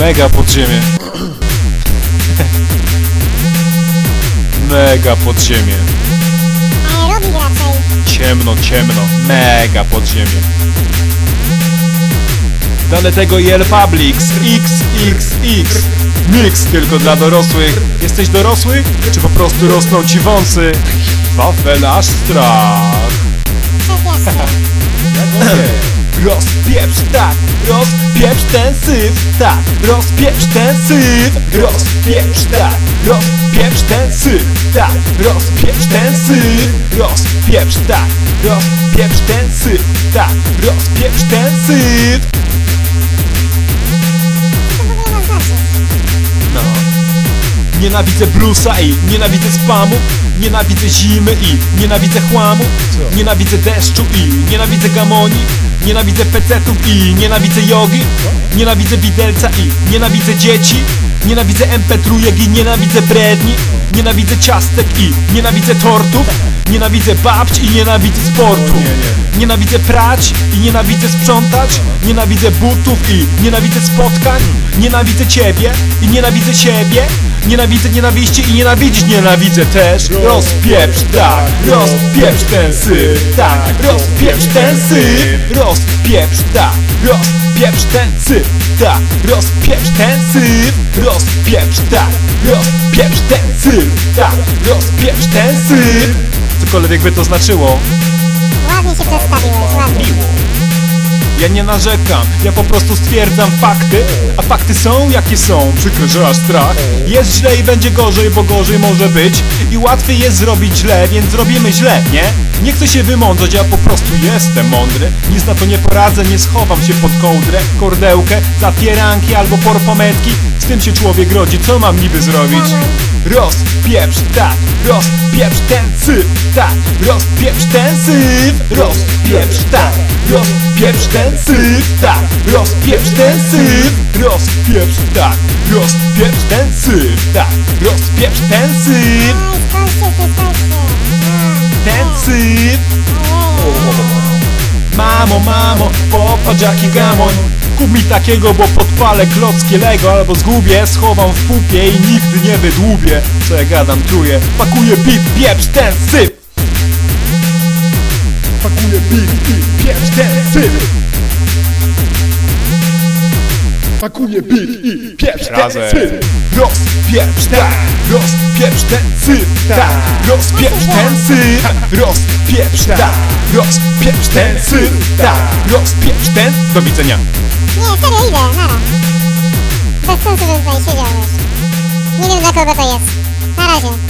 Mega podziemie. Mega podziemie. Aerobik raczej. Ciemno, ciemno. Mega podziemie. Dane tego IL Publix XXX Mix tylko dla dorosłych Jesteś dorosły? Czy po prostu rosną ci wąsy? Wafel aż strach ten syf Tak, rozpieprz ten syf Rozpieprz tak, rozpieprz ten syf Tak, rozpieprz ten syf Rozpieprz tak, rozpieprz ten syf Tak, rozpieprz ten syf Nienawidzę bluesa i nienawidzę spamu Nienawidzę zimy i nienawidzę chłamu Nienawidzę deszczu i nienawidzę gamoni Nienawidzę pecetów i nienawidzę jogi Nienawidzę widelca i nienawidzę dzieci Nienawidzę mp3 i nienawidzę bredni Nienawidzę ciastek i nienawidzę tortów Nienawidzę babć i nienawidzę sportu Nienawidzę prać i nienawidzę sprzątać Nienawidzę butów i nienawidzę spotkań Nienawidzę ciebie i nienawidzę siebie Nienawidzę nienawiści i nienawidzić nienawidzę też. Rozpieprz tak, rozpieprz ten syf Tak, rozpieprz ten syf. Rozpieprz tak, rozpieprz ten syf Tak, rozpieprz ten syf. Rozpieprz tak, rozpieprz ten syf Tak, rozpieprz ten syf. Cokolwiek by to znaczyło. Ładnie się przedstawiłeś, ładnie. Ja nie narzekam, ja po prostu stwierdzam fakty A fakty są jakie są, przykro, że aż strach. Jest źle i będzie gorzej, bo gorzej może być. I łatwiej jest zrobić źle, więc zrobimy źle, nie? Nie chcę się wymądrzeć, ja po prostu jestem mądry. Nic na to nie poradzę, nie schowam się pod kołdrę. Kordełkę, zapieranki albo porpometki. Z tym się człowiek rodzi, co mam niby zrobić? Rozpieprz tak, rozpieprz ten syf, tak, rozpieprz ten syf, rozpieprz tak, rozpieprz ten syf, tak, rozpieprz ten syf, rozpieprz tak, rozpieprz ten syf, tak, rozpieprz ten syf, ten syf. Mamo, mamo, popatrz jaki gamoń. Kup mi takiego, bo podpalę klocki Lego Albo zgubię, schowam w pupie i nigdy nie wydłubię. Co ja gadam, truję, pakuję bit, pieprz ten syf. Pakuję bit, bit, Pakuję bit i pieprz ten syf Rozpieprz tak, rozpieprz ten syf tak Rozpieprz ten syf, rozpieprz tak Rozpieprz ten syf tak Rozpieprz ten... Do widzenia Nie, serio, idę, nara. Bez sensu, że tutaj siedział już. Nie wiem dla kogo to jest. Na razie.